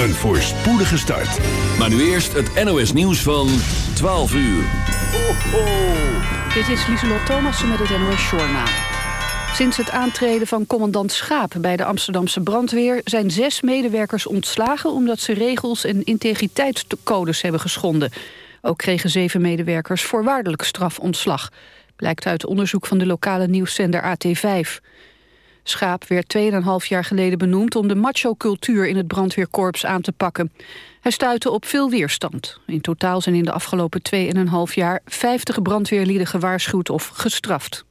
Een voorspoedige start. Maar nu eerst het NOS nieuws van 12 uur. Ho, ho. Dit is Lieselot Thomassen met het NOS Journaal. Sinds het aantreden van commandant Schaap bij de Amsterdamse brandweer... zijn zes medewerkers ontslagen omdat ze regels en integriteitscodes hebben geschonden. Ook kregen zeven medewerkers voorwaardelijk strafontslag. Blijkt uit onderzoek van de lokale nieuwszender AT5. Schaap werd 2,5 jaar geleden benoemd om de macho-cultuur in het brandweerkorps aan te pakken. Hij stuitte op veel weerstand. In totaal zijn in de afgelopen 2,5 jaar 50 brandweerlieden gewaarschuwd of gestraft.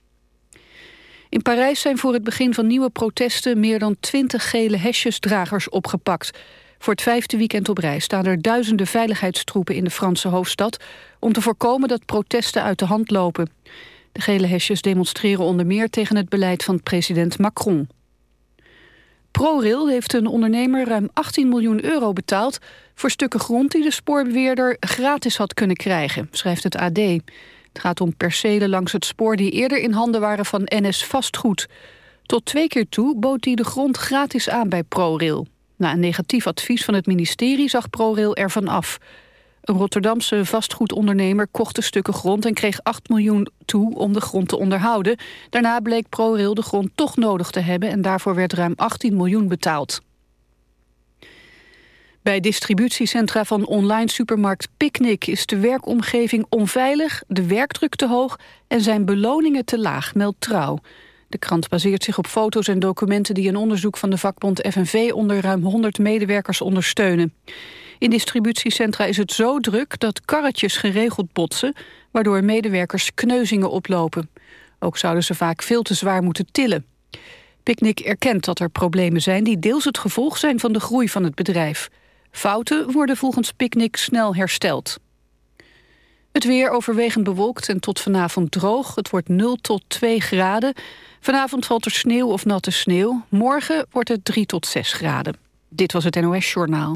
In Parijs zijn voor het begin van nieuwe protesten meer dan 20 gele hesjesdragers opgepakt. Voor het vijfde weekend op rij staan er duizenden veiligheidstroepen in de Franse hoofdstad... om te voorkomen dat protesten uit de hand lopen. Gele hesjes demonstreren onder meer tegen het beleid van president Macron. ProRail heeft een ondernemer ruim 18 miljoen euro betaald... voor stukken grond die de spoorbeweerder gratis had kunnen krijgen, schrijft het AD. Het gaat om percelen langs het spoor die eerder in handen waren van NS Vastgoed. Tot twee keer toe bood hij de grond gratis aan bij ProRail. Na een negatief advies van het ministerie zag ProRail ervan af... Een Rotterdamse vastgoedondernemer kocht de stukken grond... en kreeg 8 miljoen toe om de grond te onderhouden. Daarna bleek ProRail de grond toch nodig te hebben... en daarvoor werd ruim 18 miljoen betaald. Bij distributiecentra van online supermarkt Picnic... is de werkomgeving onveilig, de werkdruk te hoog... en zijn beloningen te laag, meldt Trouw. De krant baseert zich op foto's en documenten... die een onderzoek van de vakbond FNV onder ruim 100 medewerkers ondersteunen. In distributiecentra is het zo druk dat karretjes geregeld botsen... waardoor medewerkers kneuzingen oplopen. Ook zouden ze vaak veel te zwaar moeten tillen. Picnic erkent dat er problemen zijn die deels het gevolg zijn van de groei van het bedrijf. Fouten worden volgens Picnic snel hersteld. Het weer overwegend bewolkt en tot vanavond droog. Het wordt 0 tot 2 graden. Vanavond valt er sneeuw of natte sneeuw. Morgen wordt het 3 tot 6 graden. Dit was het NOS Journaal.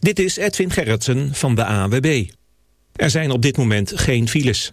Dit is Edwin Gerritsen van de AWB. Er zijn op dit moment geen files.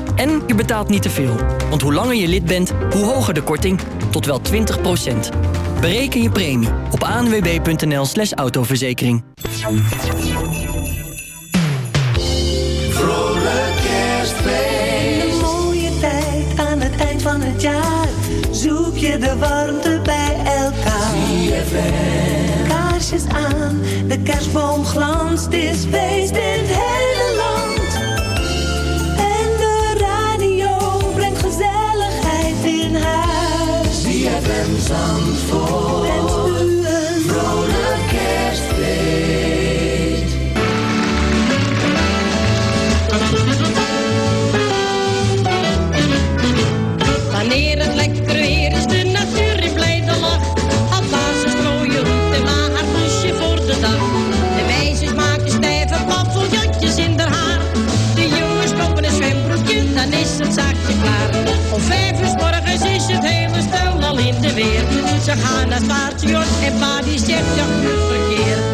En je betaalt niet te veel. Want hoe langer je lid bent, hoe hoger de korting. Tot wel 20% Bereken je premie op anwb.nl slash autoverzekering. Vrolijk kerstfeest. Een mooie tijd aan het eind van het jaar. Zoek je de warmte bij elkaar. Kaarsjes aan, de kerstboom glanst. Is feest in het hele huis. CFM Zandvoort. Ze gaan naar station en pa die zegt ja goed verkeer.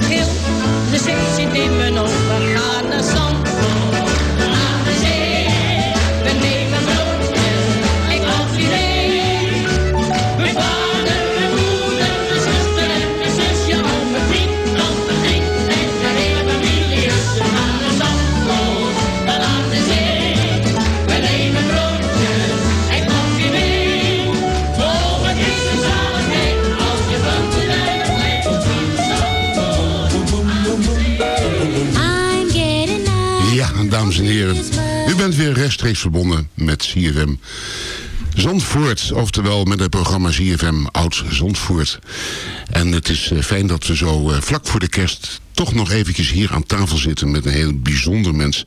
Hill. Verbonden met CFM. Zandvoort, oftewel met het programma CFM Oud Zandvoort. En het is eh, fijn dat we zo eh, vlak voor de kerst toch nog eventjes hier aan tafel zitten met een heel bijzonder mens,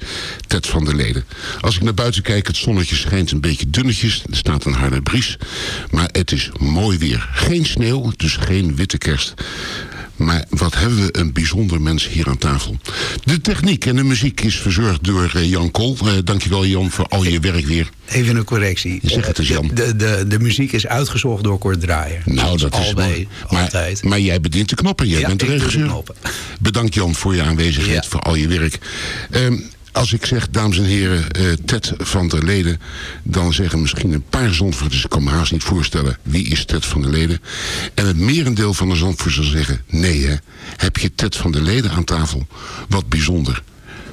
Ted van der Leden. Als ik naar buiten kijk, het zonnetje schijnt een beetje dunnetjes. Er staat een harde bries. Maar het is mooi weer. Geen sneeuw, dus geen witte kerst. Maar wat hebben we een bijzonder mens hier aan tafel. De techniek en de muziek is verzorgd door eh, Jan Kool. Eh, dankjewel Jan voor al je werk weer. Even een correctie. Zeg het eens, Jan. De, de, de muziek is uitgezocht door Kort Draaier. Nou, dat is mooi. Altijd. maar jij bedient de knoppen. Jij Ja, bent de regisseur. Bedankt Jan voor je aanwezigheid, Ja. voor al je werk. Ehm, als ik zeg, dames en heren, eh, Ted van der Leden... dan zeggen misschien een paar Zandvoorters... ik kan me haast niet voorstellen, wie is Ted van der Leden? En het merendeel van de Zandvoorters zal zeggen... nee hè, heb je Ted van der Leden aan tafel? Wat bijzonder.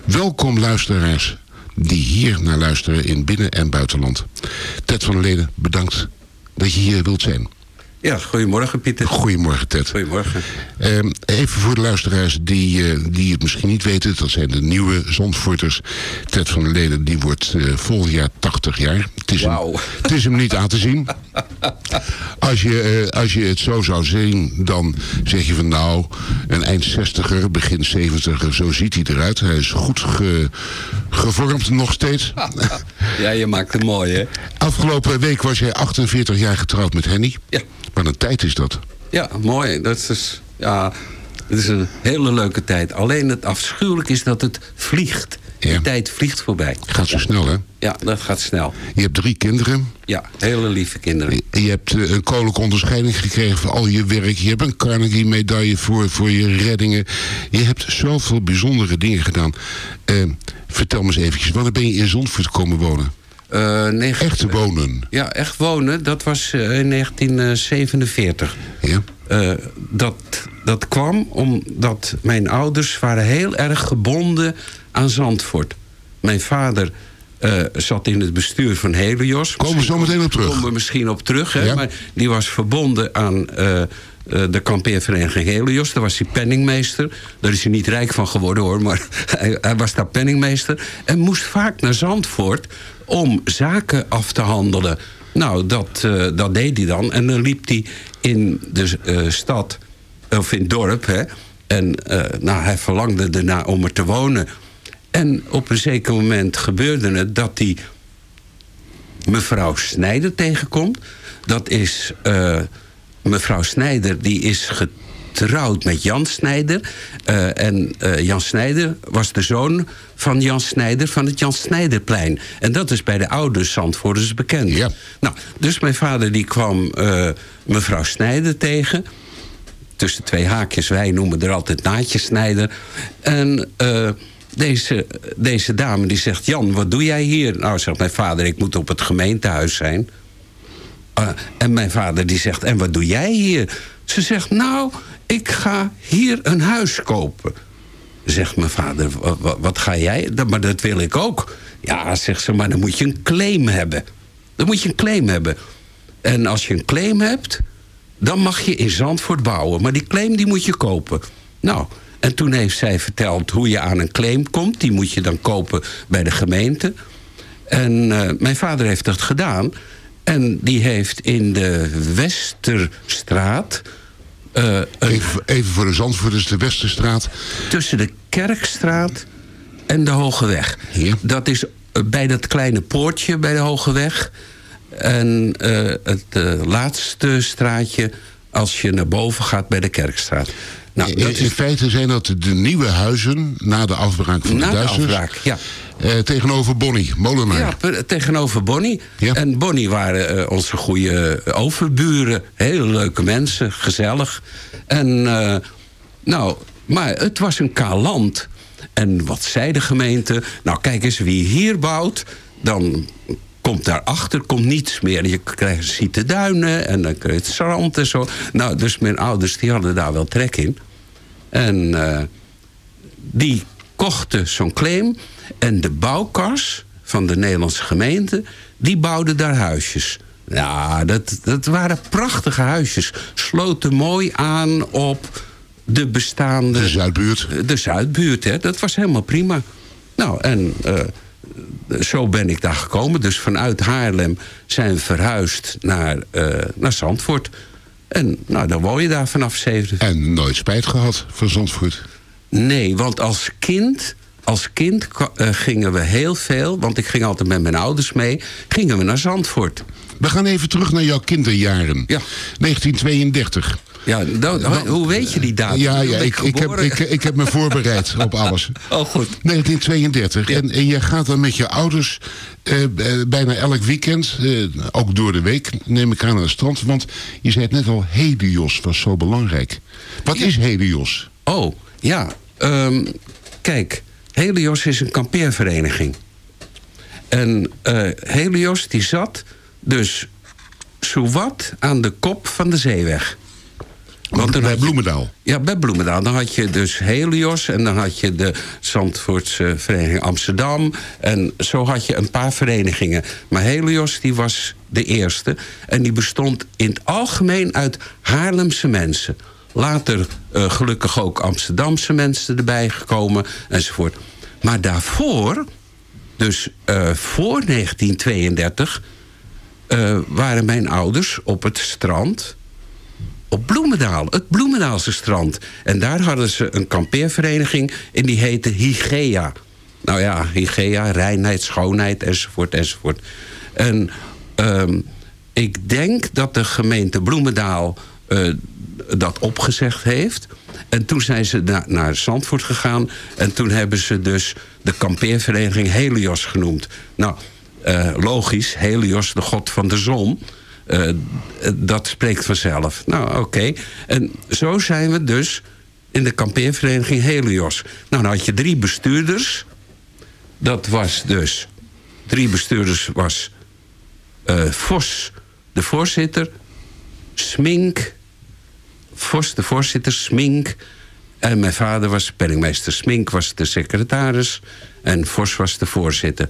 Welkom luisteraars die hier naar luisteren in binnen- en buitenland. Ted van der Leden, bedankt dat je hier wilt zijn. Ja, goedemorgen Pieter. Goedemorgen Ted. Goedemorgen. Ehm, even voor de luisteraars die, eh, die het misschien niet weten. Dat zijn de nieuwe Zandvoorters. Ted van der Leden die wordt eh, volgend jaar 80 jaar. Het is, hem, het is hem niet aan te zien. Als je, eh, als je het zo zou zien, dan zeg je van nou... een eind 60er, begin 70er, zo ziet hij eruit. Hij is goed ge- gevormd nog steeds. Ja, je maakt het mooi, hè? Afgelopen week was jij 48 jaar getrouwd met Henny. Ja. Wat een tijd is dat. Ja, mooi. Dat is, dus- ja, het is een hele leuke tijd. Alleen het afschuwelijk is dat het vliegt. Ja. De tijd vliegt voorbij. Gaat zo snel, hè? Ja, dat gaat snel. Je hebt drie kinderen. Ja, hele lieve kinderen. Je hebt eh, een koninklijke onderscheiding gekregen voor al je werk. Je hebt een Carnegie-medaille voor, voor je reddingen. Je hebt zoveel bijzondere dingen gedaan. Eh, vertel me eens eventjes, wanneer ben je in Zandvoort komen wonen? Negen- Echt wonen? Ja, echt wonen. Dat was in 1947. Ja? Dat, dat kwam omdat mijn ouders waren heel erg gebonden aan Zandvoort. Mijn vader eh, zat in het bestuur van Helios. Komen we zo meteen op terug. Komen we misschien op terug. Hè? Ja. Maar die was verbonden aan eh, eh, de kampeervereniging Helios. Daar was hij penningmeester. Daar is hij niet rijk van geworden hoor. Maar hij, hij was daar penningmeester. En moest vaak naar Zandvoort om zaken af te handelen. Nou, dat, dat deed hij dan. En dan liep hij in de stad, of in het dorp. Hè? En nou, hij verlangde ernaar om er te wonen. En op een zeker moment gebeurde het dat hij mevrouw Snijder tegenkomt. Dat is eh, mevrouw Snijder, die is getrouwd met Jan Snijder. Eh, en eh, Jan Snijder was de zoon van Jan Snijder van het Jan Snijderplein. En dat is bij de oude Zandvoorters bekend. Ja. Nou, dus mijn vader die kwam mevrouw Snijder tegen tussen twee haakjes. Wij noemen er altijd naadjesnijder. En deze, deze dame die zegt... Jan, wat doe jij hier? Nou, zegt mijn vader, ik moet op het gemeentehuis zijn. Eh, en mijn vader die zegt, en wat doe jij hier? Ze zegt, nou, ik ga hier een huis kopen. Zegt mijn vader, "Wa- wa- wat ga jij? Dat- Maar dat wil ik ook. Ja, zegt ze, maar dan moet je een claim hebben. Dan moet je een claim hebben. En als je een claim hebt, dan mag je in Zandvoort bouwen. Maar die claim die moet je kopen. Nou, en toen heeft zij verteld hoe je aan een claim komt. Die moet je dan kopen bij de gemeente. En eh, mijn vader heeft dat gedaan. En die heeft in de Westerstraat... een- Even, even voor de Zandvoorters, de Westerstraat. tussen de Kerkstraat en de Hoge Weg. Dat is eh, bij dat kleine poortje bij de Hoge Weg. En het laatste straatje als je naar boven gaat bij de Kerkstraat. Nou, in, feite zijn dat de nieuwe huizen na de afbraak van na de de Duitsers. afbraak, ja. eh, tegenover Bonnie, molenaar. Ja, tegenover Bonnie. En Bonnie waren eh, onze goede overburen. Hele leuke mensen, gezellig. En eh, nou, maar het was een kaal land. En wat zei de gemeente? Nou, kijk eens, wie hier bouwt, dan komt daarachter komt niets meer. Je krijgt ziet de duinen en dan krijg je het strand en zo. Nou, dus mijn ouders die hadden daar wel trek in. En eh, die kochten zo'n claim. En de bouwkas van de Nederlandse gemeente... die bouwde daar huisjes. Ja, dat, dat waren prachtige huisjes. Sloten mooi aan op de bestaande... De Zuidbuurt. De Zuidbuurt, hè. Dat was helemaal prima. Nou, en eh, zo ben ik daar gekomen. Dus vanuit Haarlem zijn we verhuisd naar, eh, naar Zandvoort. En nou, dan woon je daar vanaf 7. En nooit spijt gehad van Zandvoort? Nee, want als kind, als kind eh, gingen we heel veel... want ik ging altijd met mijn ouders mee... gingen we naar Zandvoort. We gaan even terug naar jouw kinderjaren. Ja. 1932. Ja, nou, hoe weet je die datum? Ja, ja ik, ik, heb, ik, ik heb me voorbereid op alles. Oh, goed. 1932. En, en je gaat dan met je ouders eh, eh, bijna elk weekend, eh, ook door de week, neem ik aan naar het strand. Want je zei het net al, Helios was zo belangrijk. Wat is Helios? Oh, ja. ehm, kijk, Helios is een kampeervereniging. En eh, Helios die zat dus zowat aan de kop van de zeeweg. Want bij Bloemendaal? Ja, bij Bloemendaal. Dan had je dus Helios en dan had je de Zandvoortse Vereniging Amsterdam. En zo had je een paar verenigingen. Maar Helios die was de eerste. En die bestond in het algemeen uit Haarlemse mensen. Later eh, gelukkig ook Amsterdamse mensen erbij gekomen enzovoort. Maar daarvoor, dus eh, voor 1932, eh, waren mijn ouders op het strand op Bloemendaal, het Bloemendaalse strand. En daar hadden ze een kampeervereniging en die heette Hygea. Nou ja, Hygea, reinheid, schoonheid, enzovoort, enzovoort. En ehm, ik denk dat de gemeente Bloemendaal eh, dat opgezegd heeft. En toen zijn ze na- naar Zandvoort gegaan. En toen hebben ze dus de kampeervereniging Helios genoemd. Nou, eh, logisch, Helios, de god van de zon... Eh, eh, dat spreekt vanzelf. Nou, oké. En zo zijn we dus in de kampeervereniging Helios. Nou, dan had je drie bestuurders. Dat was dus... Drie bestuurders was... eh, Vos, de voorzitter. Smink. Vos, de voorzitter. Smink. En mijn vader was penningmeester. Smink was de secretaris. En Vos was de voorzitter.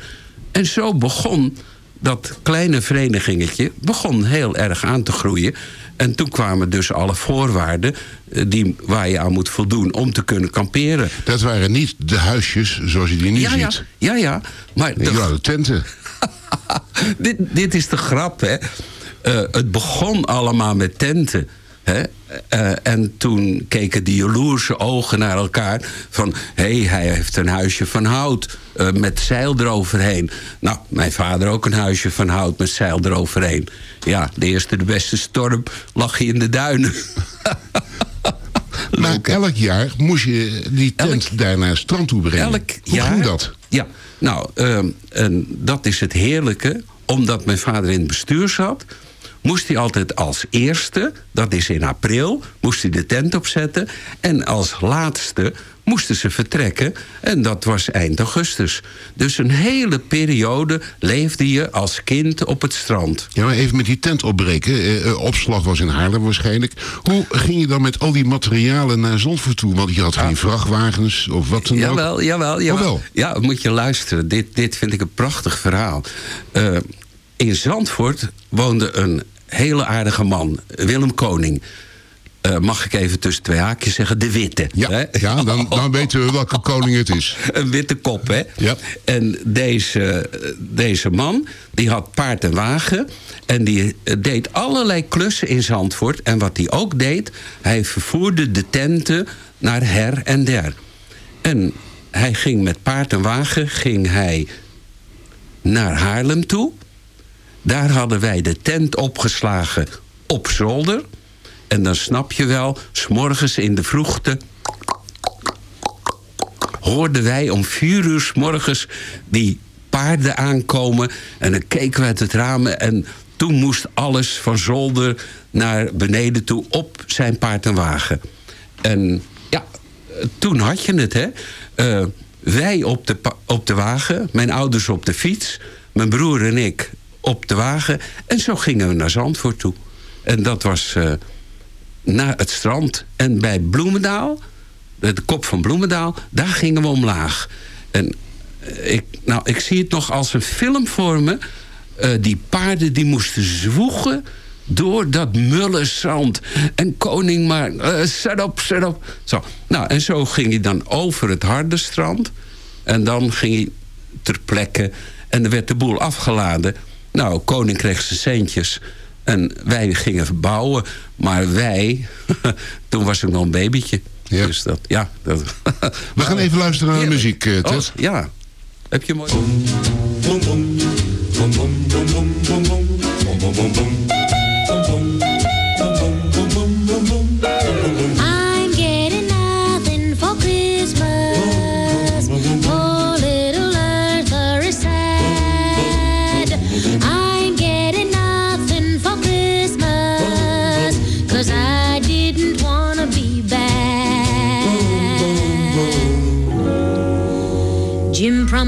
En zo begon dat kleine verenigingetje begon heel erg aan te groeien. En toen kwamen dus alle voorwaarden eh, die, waar je aan moet voldoen om te kunnen kamperen. Dat waren niet de huisjes zoals je die nu Ja, ziet. ja, ja. Maar de- tenten. dit, dit is de grap, hè. Eh, het begon allemaal met tenten. Hè? Eh, en toen keken die jaloerse ogen naar elkaar. Van, hé, hey, hij heeft een huisje van hout eh, met zeil eroverheen. Nou, mijn vader ook een huisje van hout met zeil eroverheen. Ja, de eerste, de beste storm lag hij in de duinen. Maar elk jaar moest je die tent daar naar het strand toe brengen. Elk Hoe jaar- ging dat? Ja, nou, ehm, en dat is het heerlijke. Omdat mijn vader in het bestuur zat... moest hij altijd als eerste, dat is in april... moest hij de tent opzetten. En als laatste moesten ze vertrekken. En dat was eind augustus. Dus een hele periode leefde je als kind op het strand. Ja, maar even met die tent opbreken. Eh, eh, opslag was in Haarlem waarschijnlijk. Hoe ging je dan met al die materialen naar Zandvoort toe? Want je had geen vrachtwagens of wat dan ook. Jawel, jawel, jawel. Oh, wel? Ja, moet je luisteren. Dit, dit vind ik een prachtig verhaal. Eh, in Zandvoort woonde een hele aardige man, Willem Koning. Eh, mag ik even tussen twee haakjes zeggen, de witte. Ja, ja dan, dan weten we welke koning het is. Een witte kop, hè? Ja. En deze, deze man, die had paard en wagen... en die eh, deed allerlei klussen in Zandvoort. En wat hij ook deed, hij vervoerde de tenten naar her en der. En hij ging met paard en wagen ging hij naar Haarlem toe. Daar hadden wij de tent opgeslagen op zolder... En dan snap je wel, s'morgens in de vroegte... hoorden wij om vier uur s morgens die paarden aankomen... en dan keken we uit het raam en toen moest alles van zolder naar beneden toe... op zijn paard en wagen. En ja, toen had je het, hè. Uh, wij op de, op de wagen, mijn ouders op de fiets... mijn broer en ik op de wagen. En zo gingen we naar Zandvoort toe. En dat was... Uh, naar het strand. En bij Bloemendaal, de kop van Bloemendaal, daar gingen we omlaag. En ik, nou, ik zie het nog als een film voor me. Uh, die paarden die moesten zwoegen door dat mulle zand. En koning maar, op, zet op. Zo. Nou, en zo ging hij dan over het harde strand. En dan ging hij ter plekke. En er werd de boel afgeladen. Nou, koning kreeg zijn centjes. En wij gingen bouwen. Maar wij, toen was ik nog een babytje. Ja. Dus dat, ja. Dat, We gaan even luisteren naar de muziek, uh, Ted. Oh, ja. Heb je mooi...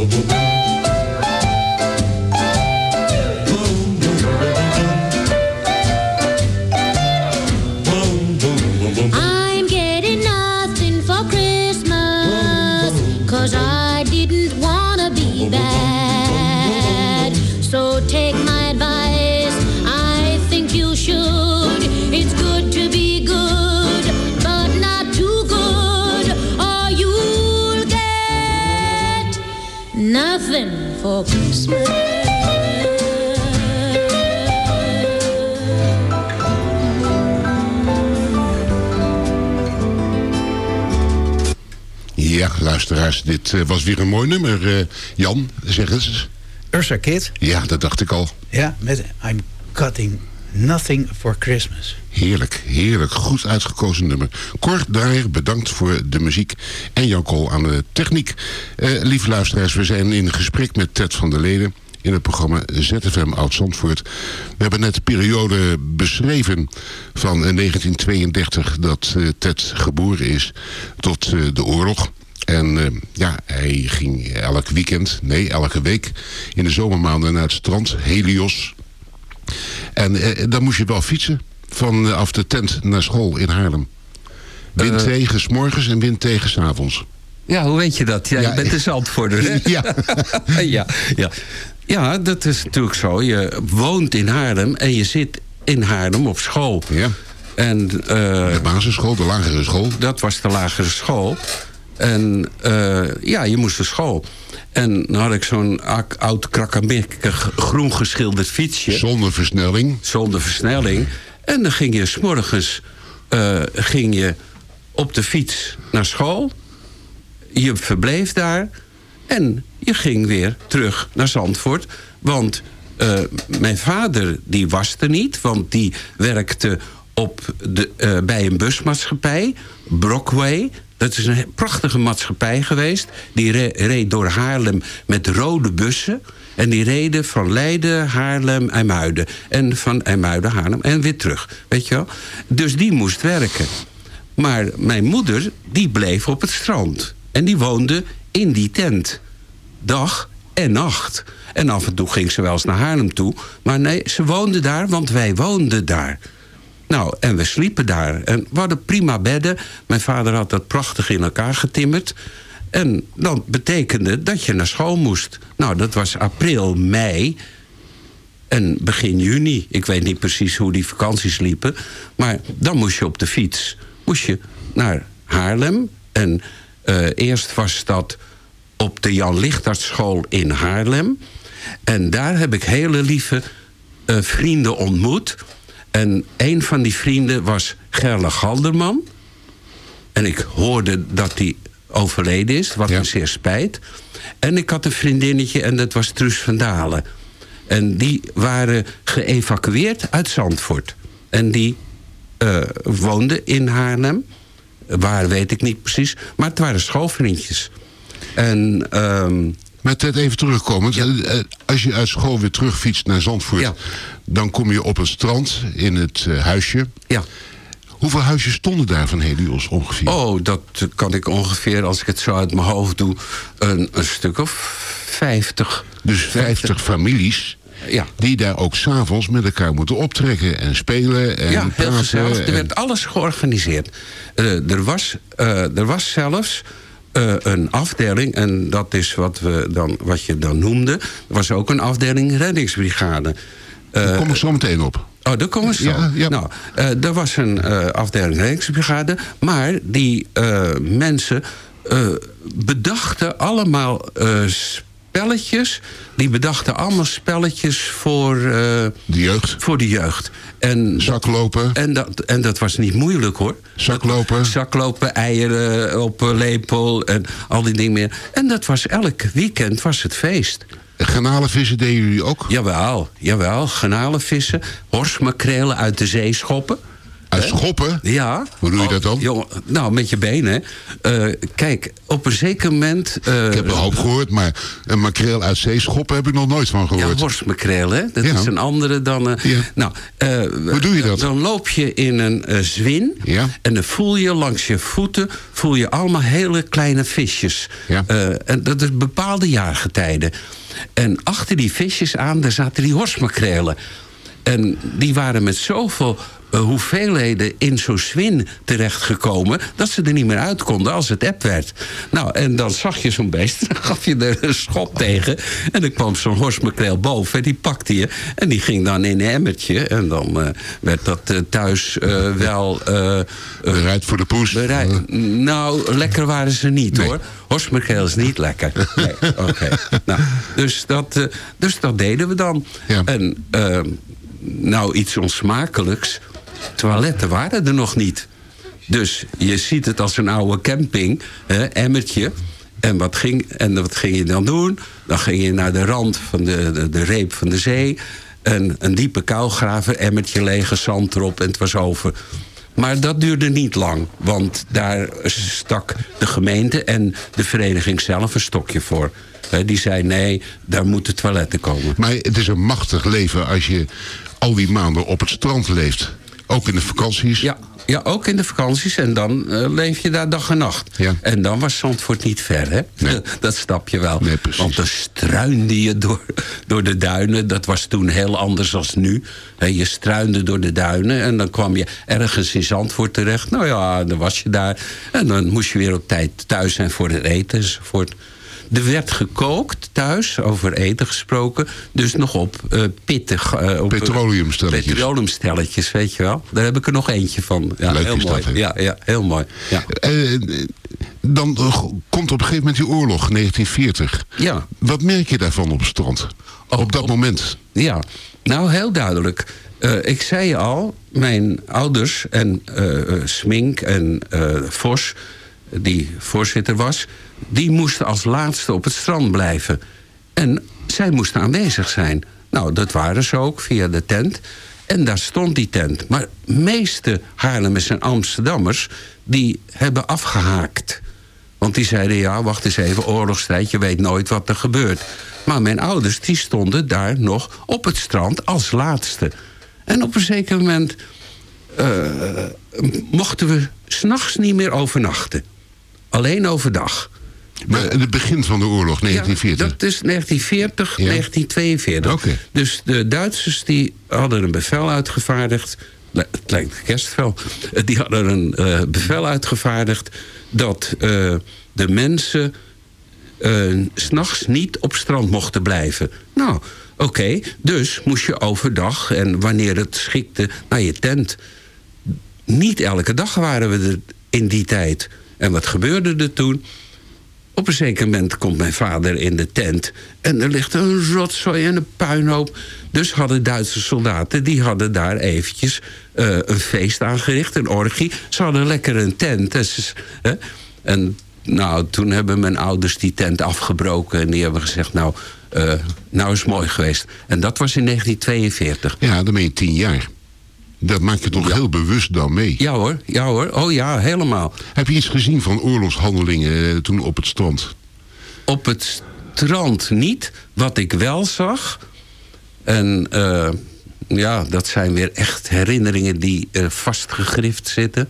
Mm-hmm. Eh, was weer een mooi nummer. Eh, Jan, zeg eens. Ursa Kid. Ja, dat dacht ik al. Ja, met I'm cutting nothing for Christmas. Heerlijk, heerlijk. Goed uitgekozen nummer. Cor Draaier, bedankt voor de muziek. En Jan Kool aan de techniek. Eh, lieve luisteraars, we zijn in gesprek met Ted van der Leden in het programma ZFM Oud-Zandvoort. We hebben net de periode beschreven van eh, 1932 dat Ted geboren is tot de oorlog. En eh, ja, hij ging elk weekend, nee, elke week in de zomermaanden naar het strand, Helios. En eh, dan moest je wel fietsen vanaf de tent naar school in Haarlem. Wind Eh, tegen 's morgens en wind tegen 's avonds. Ja, hoe weet je dat? Ja, Ja, je bent een Zandvoorter, hè? Ja. ja, ja. ja, dat is natuurlijk zo. Je woont in Haarlem en je zit in Haarlem op school. Ja. En, de basisschool, de lagere school? Dat was de lagere school. En eh, ja, je moest naar school. En dan had ik zo'n oud krakkemikkig groen geschilderd fietsje. Zonder versnelling. Zonder versnelling. En dan ging je s'morgens eh, ging je op de fiets naar school. Je verbleef daar. En je ging weer terug naar Zandvoort. Want eh, mijn vader die was er niet. Want die werkte op de, bij een busmaatschappij. Brockway. Dat is een prachtige maatschappij geweest. Die re- reed door Haarlem met rode bussen. En die reden van Leiden, Haarlem, IJmuiden. En van IJmuiden, Haarlem en weer terug. Weet je wel? Dus die moest werken. Maar mijn moeder, die bleef op het strand. En die woonde in die tent. Dag en nacht. En af en toe ging ze wel eens naar Haarlem toe. Maar nee, ze woonde daar, want wij woonden daar. Nou, en we sliepen daar. En we hadden prima bedden. Mijn vader had dat prachtig in elkaar getimmerd. En dat betekende dat je naar school moest. Nou, dat was april, mei en begin juni. Ik weet niet precies hoe die vakanties liepen. Maar dan moest je op de fiets moest je naar Haarlem. En eh, eerst was dat op de Jan Lichtartschool in Haarlem. En daar heb ik hele lieve eh, vrienden ontmoet. En een van die vrienden was Gerle Galderman. En ik hoorde dat hij overleden is, wat me zeer spijt. En ik had een vriendinnetje en dat was Truus van Dalen. En die waren geëvacueerd uit Zandvoort. En die eh, woonden in Haarlem. Waar weet ik niet precies. Maar het waren schoolvriendjes. En... ehm, Maar Ted, even terugkomend. Eh, eh, Als je uit school weer terugfietst naar Zandvoort... dan kom je op het strand in het eh, huisje. Ja. Hoeveel huisjes stonden daar van Helios ongeveer? Oh, dat kan ik ongeveer, als ik het zo uit mijn hoofd doe... een, een stuk of vijftig. Dus 50 families ja. die daar ook s'avonds met elkaar moeten optrekken en spelen en ja, heel gezellig. Er werd alles georganiseerd. Eh, er, was, eh, er was zelfs een afdeling, en dat is wat, we dan, wat je dan noemde... er was ook een afdeling reddingsbrigade. Daar kom ik zo meteen op. Oh, daar komen ze zo. Ja, ja. Nou, eh, er was een eh, afdeling reddingsbrigade... maar die eh, mensen eh, bedachten allemaal eh, spelletjes... die bedachten allemaal spelletjes voor... eh, de jeugd? Voor de jeugd. En, Zaklopen? En dat, en dat was niet moeilijk, hoor. Zaklopen? Zaklopen, eieren op lepel en al die dingen meer. En dat was elk weekend was het feest. Garnalenvissen deden jullie ook? Jawel, jawel. Garnalenvissen, horsmakrelen uit de zee schoppen. Uit schoppen? Ja. Hoe doe je dat dan? Oh, jongen, nou, met je benen. Eh, kijk, op een zeker moment... eh, Ik heb een hoop gehoord, maar een makreel uit zee schoppen heb ik nog nooit van Ja, gehoord. horsmakreel, hè? Dat Ja. is een andere dan... eh, Nou, Hoe doe je dat? Dan loop je in een zwin... en dan voel je langs je voeten... voel je allemaal hele kleine visjes. Eh, en dat is bepaalde jaargetijden. En achter die visjes aan, daar zaten die horsmakrelen. En die waren met zoveel eh, hoeveelheden in zo'n zwin terechtgekomen... dat ze er niet meer uit konden als het eb werd. Nou, en dan zag je zo'n beest, dan gaf je er een schop tegen... en dan kwam zo'n horsmakreel boven en die pakte je... en die ging dan in een emmertje. En dan eh, werd dat eh, thuis wel... bereid voor de poes? Bereid, nou, lekker waren ze niet, hoor. Horsmakreel is niet lekker. Nee, oké. Nou, dus, dat, dus dat deden we dan. En eh, nou, iets onsmakelijks. Toiletten waren er nog niet. Dus je ziet het als een oude camping, hè, emmertje. En wat, ging, en wat ging je dan doen? Dan ging je naar de rand van de, de, de reep van de zee. En een diepe kuil graven, emmertje lege zand erop en het was over. Maar dat duurde niet lang, want daar stak de gemeente en de vereniging zelf een stokje voor. Die zei nee, daar moeten toiletten komen. Maar het is een machtig leven als je al die maanden op het strand leeft. Ook in de vakanties? Ja, ja ook in de vakanties. En dan eh, leef je daar dag en nacht. Ja. En dan was Zandvoort niet ver, hè? dat snap je wel. Want dan struinde je door, door de duinen. Dat was toen heel anders dan nu. Hè, je struinde door de duinen en dan kwam je ergens in Zandvoort terecht. Nou ja, dan was je daar. En dan moest je weer op tijd thuis zijn voor het eten enzovoort. Er werd gekookt thuis, over eten gesproken. Dus nog op eh, pittig... eh, op, Petroleumstelletjes. Petroleumstelletjes, weet je wel. Daar heb ik er nog eentje van. Ja, Leuk heel is mooi. ja, ja, heel mooi. Ja. Eh, dan komt op een gegeven moment die oorlog, 1940. Ja. Wat merk je daarvan op het strand? op dat moment? Ja, nou heel duidelijk. Ik zei je al, mijn ouders en eh, Smink en Vos, die voorzitter was... die moesten als laatste op het strand blijven. En zij moesten aanwezig zijn. Nou, dat waren ze ook via de tent. En daar stond die tent. Maar meeste Haarlemmers en Amsterdammers... die hebben afgehaakt. Want die zeiden, ja, wacht eens even, oorlogstijd... je weet nooit wat er gebeurt. Maar mijn ouders, die stonden daar nog op het strand als laatste. En op een zeker moment eh, mochten we s'nachts niet meer overnachten. Alleen overdag. Maar het begin van de oorlog, 1940? dat is 1940, 1942. Dus de Duitsers die hadden een bevel uitgevaardigd... Het lijkt kerstvel. Eh, Die hadden een eh, bevel uitgevaardigd... dat eh, de mensen eh, s s'nachts niet op strand mochten blijven. Nou, oké. Dus moest je overdag en wanneer het schikte naar je tent. Niet elke dag waren we er in die tijd. En wat gebeurde er toen? Op een zeker moment komt mijn vader in de tent... en er ligt een rotzooi en een puinhoop. Dus hadden Duitse soldaten, die hadden daar eventjes eh, een feest aangericht, een orgie. Ze hadden lekker een tent. En, en nou, toen hebben mijn ouders die tent afgebroken... en die hebben gezegd, nou, eh, nou is mooi geweest. En dat was in 1942. Ja, dan ben je tien jaar. Dat maak je toch heel bewust dan mee? Ja hoor, ja hoor. Oh ja, helemaal. Heb je iets gezien van oorlogshandelingen eh, toen op het strand? Op het strand niet. Wat ik wel zag. En eh, ja, dat zijn weer echt herinneringen die eh, vastgegrift zitten.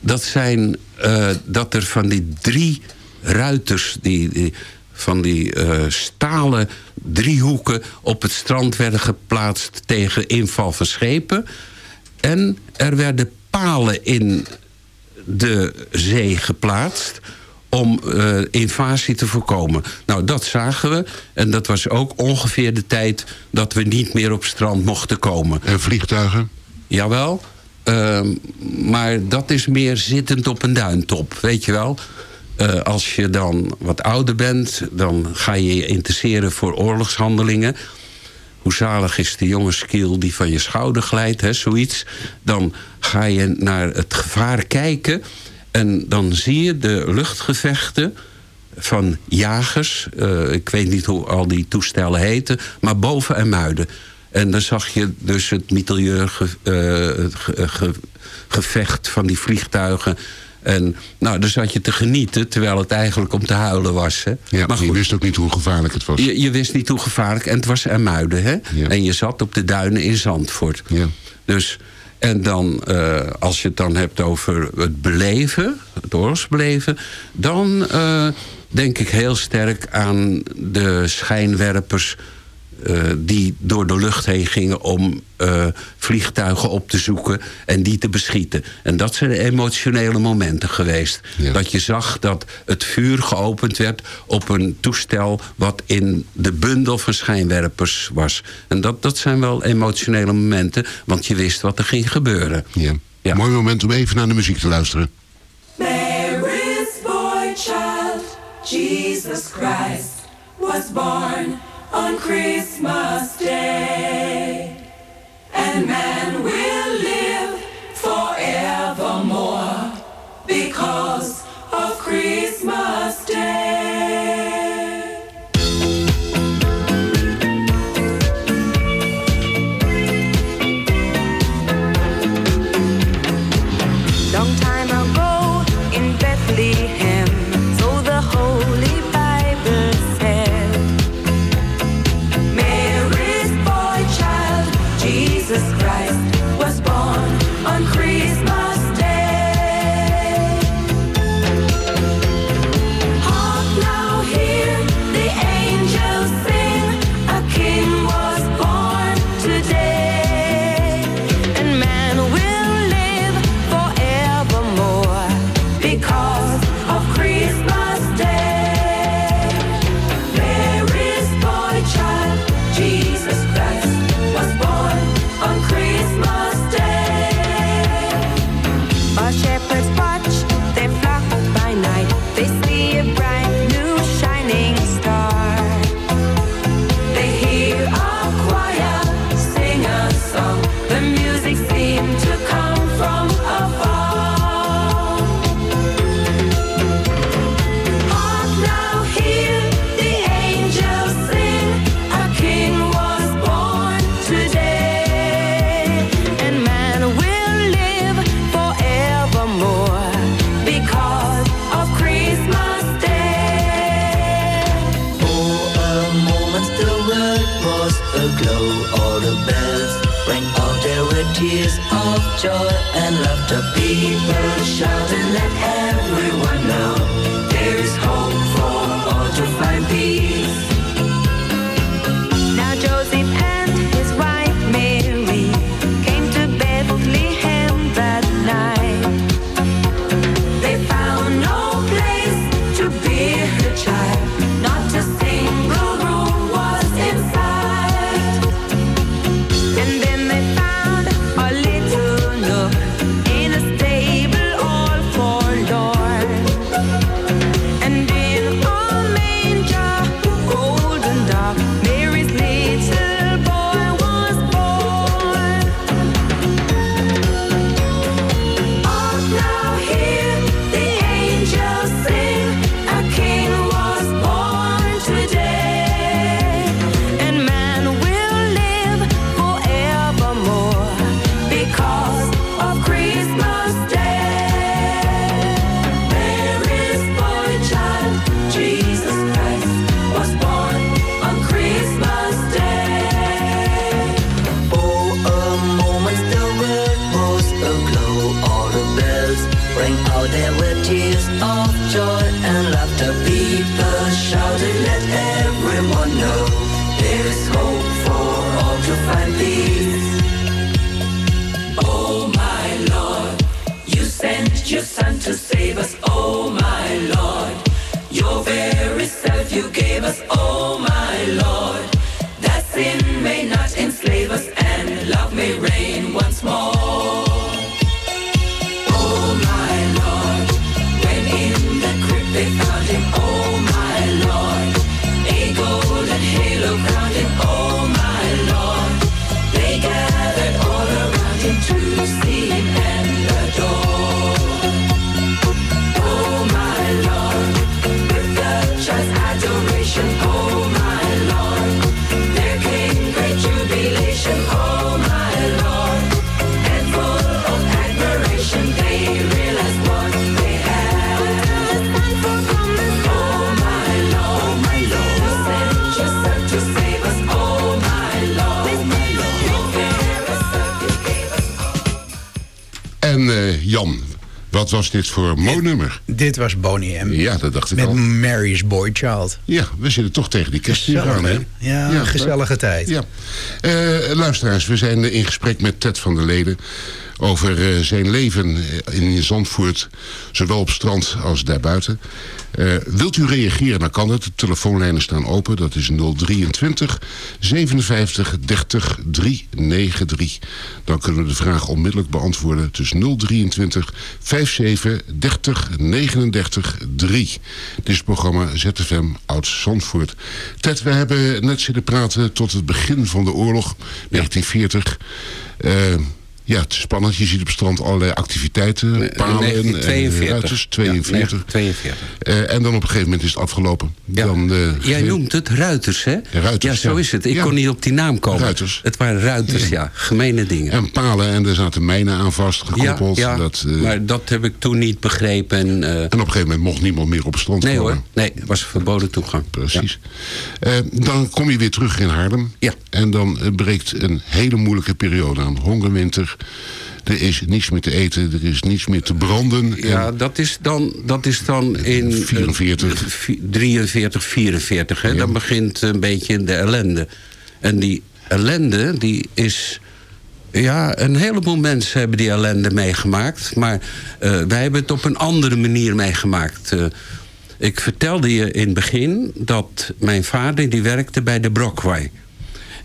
Dat zijn dat er van die drie ruiters, die, die- van die stalen driehoeken op het strand werden geplaatst tegen inval van schepen. En er werden palen in de zee geplaatst om eh, invasie te voorkomen. Nou, dat zagen we. En dat was ook ongeveer de tijd dat we niet meer op strand mochten komen. En vliegtuigen? Jawel. Ehm, maar dat is meer zittend op een duintop, weet je wel. Eh, als je dan wat ouder bent, dan ga je je interesseren voor oorlogshandelingen. Hoe zalig is de jonge skill die van je schouder glijdt, hè, zoiets. Dan ga je naar het gevaar kijken. En dan zie je de luchtgevechten van jagers. eh, ik weet niet hoe al die toestellen heten. Maar boven en muiden. En dan zag je dus het mitrailleurgevecht van die vliegtuigen. En nou, dan zat je te genieten, terwijl het eigenlijk om te huilen was. Hè? Ja, maar je wist ook niet hoe gevaarlijk het was. Je, je wist niet hoe gevaarlijk. En het was Ermuiden, hè? En je zat op de duinen in Zandvoort. Dus, en dan, eh, als je het dan hebt over het beleven, het oorlogsbeleven... dan eh, denk ik heel sterk aan de schijnwerpers... eh, die door de lucht heen gingen om eh, vliegtuigen op te zoeken en die te beschieten. En dat zijn de emotionele momenten geweest. Dat je zag dat het vuur geopend werd op een toestel wat in de bundel van schijnwerpers was. En dat, dat zijn wel emotionele momenten, want je wist wat er ging gebeuren. Ja. Mooi moment om even naar de muziek te luisteren. Mary's boy child, Jesus Christ, was born on Christmas Day. And man will dit voor een mooi nummer? Dit was Boney M. Ja, dat dacht ik Met al. Mary's Boy Child. Ja, we zitten toch tegen die kerst aan, hè? hè? Ja, gezellige tijd. Ja. Eh, luisteraars, we zijn in gesprek met Ted van der Leden over eh, zijn leven in Zandvoort, zowel op strand als daarbuiten. Eh, wilt u reageren, dan kan het. De telefoonlijnen staan open. Dat is 023 57 30 393. Dan kunnen we de vraag onmiddellijk beantwoorden. Is 023 57 30 39 3. Dit is het programma ZFM Oud Zandvoort. Ted, we hebben net zitten praten tot het begin van de oorlog, 1940. Eh, ja, het is spannend. Je ziet op het strand allerlei activiteiten. Palen en 1942. ruiters. 42. Ja, 42. Eh, en dan op een gegeven moment is het afgelopen. Dan, eh, Jij noemt het ruiters, hè? ruiters, ja, zo ja. is het. Ik Ja. kon niet op die naam komen. Ruiters. Het waren ruiters, ja. Gemene dingen. En palen en er zaten mijnen aan vastgekoppeld. Ja, ja, dat, eh, maar dat heb ik toen niet begrepen. En, en op een gegeven moment mocht niemand meer op het strand nee komen. hoor, nee, het was verboden toegang. Precies. Dan kom je weer terug in Haarlem. Ja. En dan breekt een hele moeilijke periode aan. Hongerwinter. Er is niets meer te eten. Er is niets meer te branden. Ja, En- dat is dan, dat is dan in... 44. eh, vi- 43, 44. Hè? Dan begint een beetje de ellende. En die ellende, die is... Ja, een heleboel mensen hebben die ellende meegemaakt. Maar eh, wij hebben het op een andere manier meegemaakt. Eh, ik vertelde je in het begin dat mijn vader... die werkte bij de Brockway.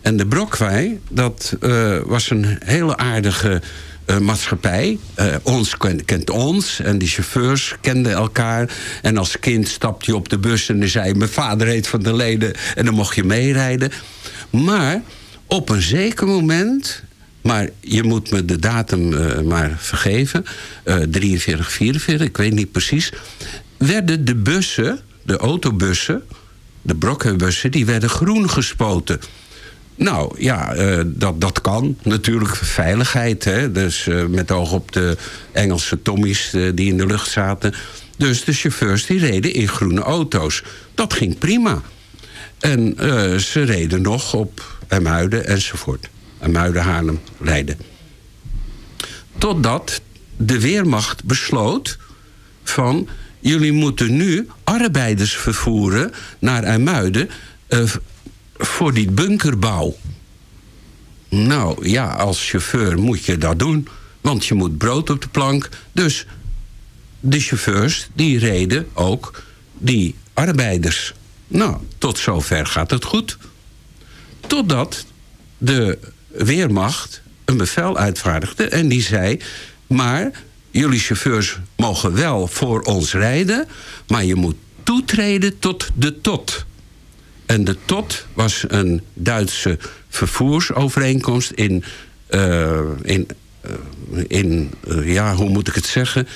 En de Brockway, dat eh, was een hele aardige eh, maatschappij. Eh, ons ken- kent ons en die chauffeurs kenden elkaar. En als kind stapte je op de bus en zei mijn vader heet Van der Leden en dan mocht je meerijden. Maar op een zeker moment... Maar je moet me de datum maar vergeven. eh 43, 44, ik weet niet precies. Werden de bussen, de autobussen, de Brockway-bussen... die werden groen gespoten. Nou ja, eh, dat, dat kan. Natuurlijk veiligheid. Hè? Dus eh, met oog op de Engelse Tommies eh, die in de lucht zaten. Dus de chauffeurs die reden in groene auto's. Dat ging prima. En ze reden nog op Emuiden enzovoort. Emuiden, Haarlem, Leiden. Totdat de Weermacht besloot van... jullie moeten nu arbeiders vervoeren naar IJmuiden... voor die bunkerbouw. Nou ja, als chauffeur moet je dat doen. Want je moet brood op de plank. Dus de chauffeurs die reden ook die arbeiders. Nou, tot zover gaat het goed. Totdat de Weermacht een bevel uitvaardigde en die zei... maar jullie chauffeurs mogen wel voor ons rijden... maar je moet toetreden tot de TOT. En de TOT was een Duitse vervoersovereenkomst in... eh, in, eh, in eh, ja, hoe moet ik het zeggen...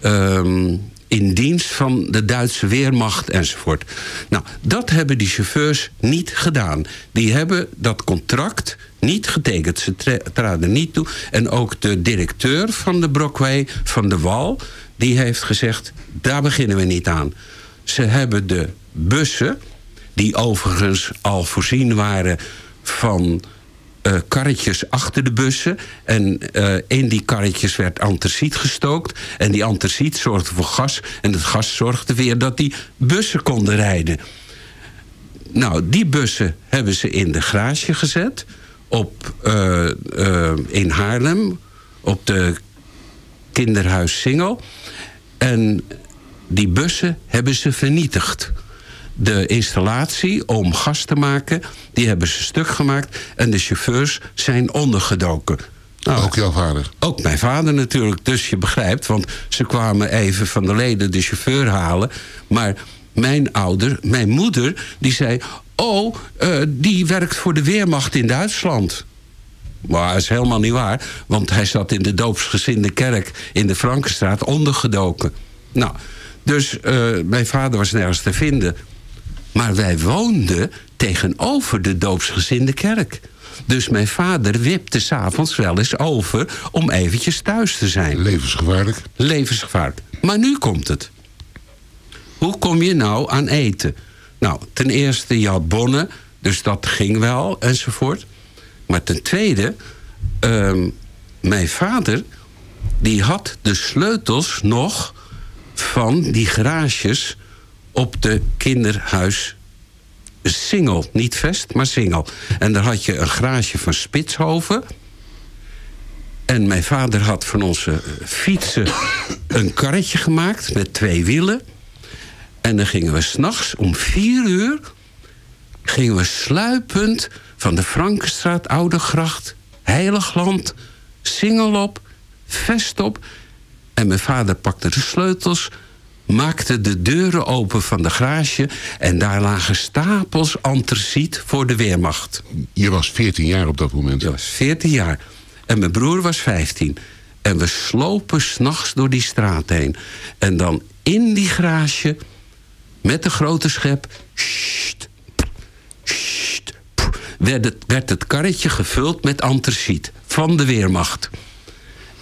Ehm, in dienst van de Duitse Weermacht enzovoort. Nou, dat hebben die chauffeurs niet gedaan. Die hebben dat contract niet getekend. Ze tra- traden niet toe. En ook de directeur van de Brockway, van de Wal... die heeft gezegd, daar beginnen we niet aan. Ze hebben de bussen, die overigens al voorzien waren van eh, karretjes achter de bussen. En eh, in die karretjes werd antraciet gestookt. En die antraciet zorgde voor gas. En het gas zorgde weer dat die bussen konden rijden. Nou, die bussen hebben ze in de garage gezet. Op, eh, in Haarlem. Op de kinderhuis Singel. En die bussen hebben ze vernietigd. De installatie om gas te maken, die hebben ze stuk gemaakt. En de chauffeurs zijn ondergedoken. Nou, Ook jouw vader. ook mijn vader natuurlijk, dus je begrijpt. Want ze kwamen even van de leden de chauffeur halen. Maar mijn ouder, mijn moeder, die zei... oh, eh, die werkt voor de Weermacht in Duitsland. Maar dat is helemaal niet waar. Want hij zat in de doopsgezinde kerk in de Frankenstraat ondergedoken. Nou, dus eh, mijn vader was nergens te vinden. Maar wij woonden tegenover de doopsgezinde kerk. Dus mijn vader wipte s'avonds wel eens over om eventjes thuis te zijn. Levensgevaarlijk. Levensgevaarlijk. Maar nu komt het. Hoe kom je nou aan eten? Nou, ten eerste, je had bonnen, dus dat ging wel, enzovoort. Maar ten tweede, ehm, mijn vader... die had de sleutels nog van die garages op de kinderhuis Singel. Niet Vest, maar Singel. En daar had je een garage van Spitshoven... En mijn vader had van onze fietsen een karretje gemaakt met twee wielen. En dan gingen we s'nachts om vier uur... gingen we sluipend van de Frankenstraat, Oudegracht... Heiligland, Singel op, Vest op. En mijn vader pakte de sleutels, maakte de deuren open van de garage... en daar lagen stapels antraciet voor de Weermacht. Je was 14 jaar op dat moment. Je was 14 jaar. En mijn broer was 15. En we slopen s'nachts door die straat heen. En dan in die garage, met de grote schep... sst, sst, werd, het, werd het karretje gevuld met antraciet van de Weermacht.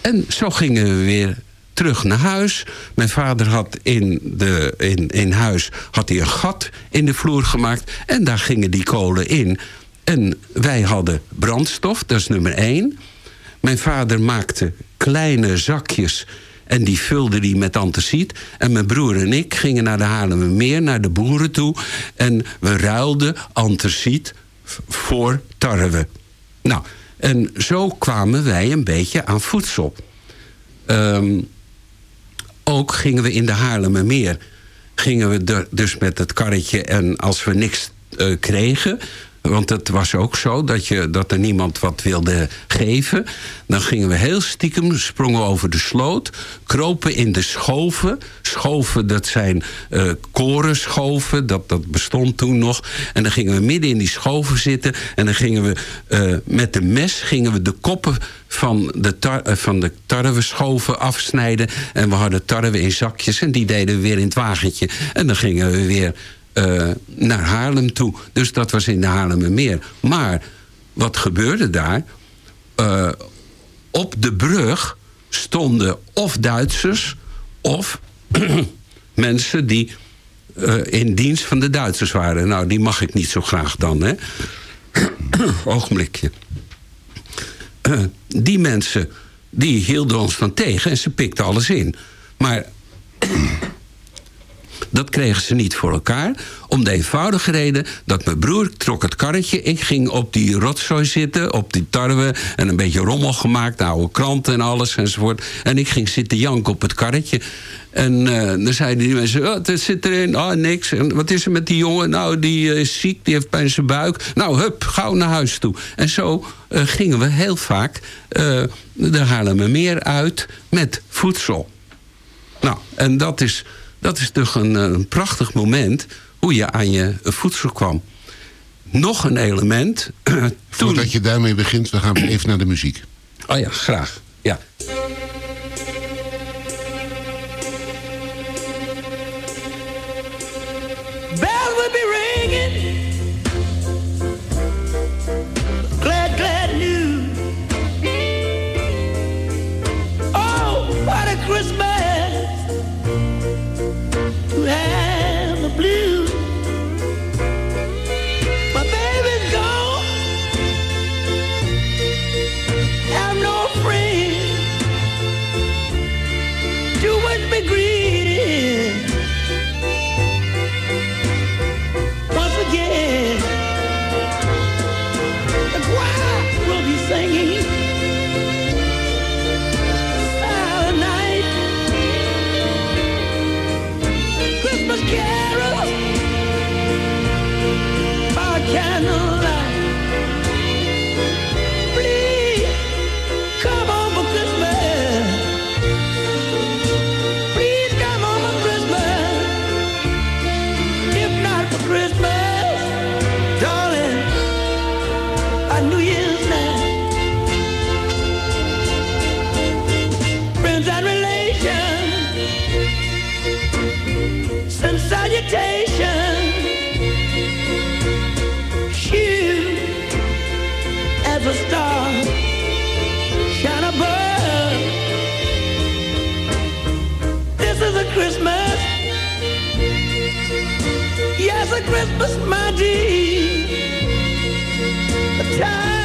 En zo gingen we weer terug naar huis. Mijn vader had in, de, in, in huis had hij een gat in de vloer gemaakt. En daar gingen die kolen in. En wij hadden brandstof, dat is nummer één. Mijn vader maakte kleine zakjes en die vulde die met antraciet. En mijn broer en ik gingen naar de Haarlemmermeer, naar de boeren toe. En we ruilden antraciet v- voor tarwe. Nou, en zo kwamen wij een beetje aan voedsel. Ehm, ook gingen we in de Haarlemmermeer. Gingen we dus met het karretje en als we niks eh, kregen... want het was ook zo dat, je, dat er niemand wat wilde geven... dan gingen we heel stiekem, sprongen over de sloot... kropen in de schoven. Schoven, dat zijn eh korenschoven, dat, dat bestond toen nog. En dan gingen we midden in die schoven zitten... en dan gingen we eh, met de mes gingen we de koppen van de, tar, eh, van de tarweschoven afsnijden. En we hadden tarwe in zakjes en die deden we weer in het wagentje. En dan gingen we weer eh, naar Haarlem toe. Dus dat was in de Haarlemmermeer. Maar wat gebeurde daar? Eh, op de brug stonden of Duitsers of mensen die eh, in dienst van de Duitsers waren. Nou, die mag ik niet zo graag dan, hè. Ogenblikje. Die mensen, die hielden ons dan tegen en ze pikten alles in. Maar dat kregen ze niet voor elkaar. Om de eenvoudige reden dat mijn broer trok het karretje. Ik ging op die rotzooi zitten, op die tarwe. En een beetje rommel gemaakt, oude kranten en alles enzovoort. En ik ging zitten janken op het karretje. En eh, dan zeiden die mensen, oh, wat zit erin? Oh, niks. En wat is er met die jongen? Nou, die eh, is ziek, die heeft pijn in zijn buik. Nou, hup, gauw naar huis toe. En zo eh, gingen we heel vaak uh, de Haarlemmermeer uit met voedsel. Nou, en dat is, dat is toch een, een prachtig moment... hoe je aan je voedsel kwam. Nog een element... Voordat je daarmee begint, we gaan even naar de muziek. Oh ja, graag. Ja. Friends and relations send salutations. Shoot as a star, shine above. This is a Christmas. Yes, a Christmas, my dear. The time